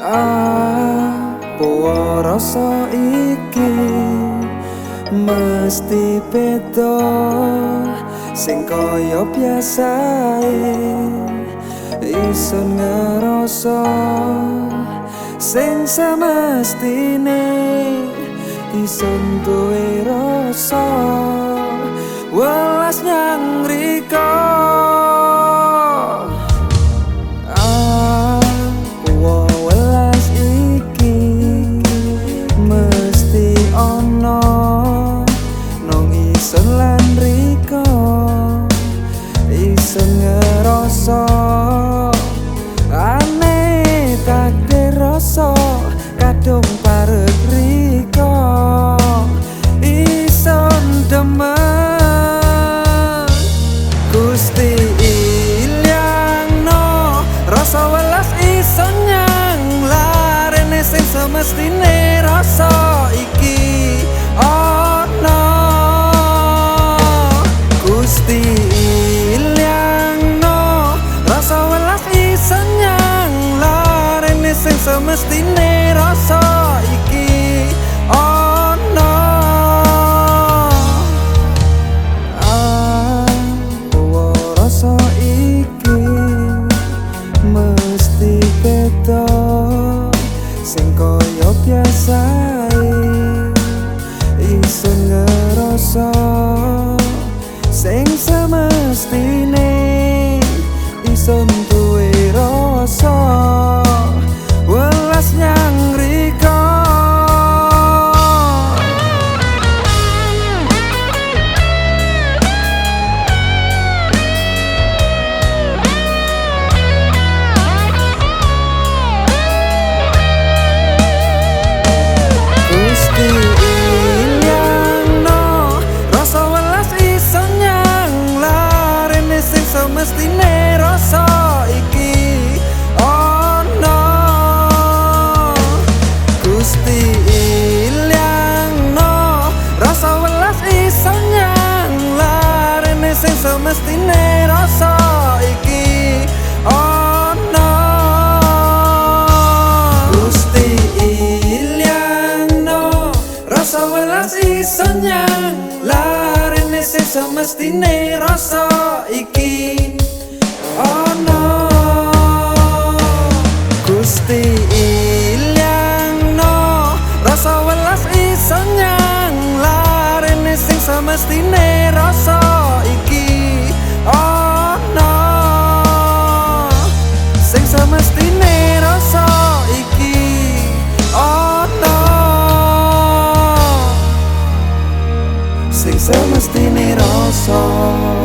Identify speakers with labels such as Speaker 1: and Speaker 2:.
Speaker 1: Apa rasa iki? Mesti beda sing kaya biasae. Isun ngerasa sing semestine isun duwe rasa. Welas nyang semestine rasa iki ana Gusti ilyangno rasa welas isenyang larene sing semestine rasa semestine isun welas iso nyang larene sing semestine rasa iki. Ana Gusti Iliano rasa welas iso nyang larene sing semestine rasa song.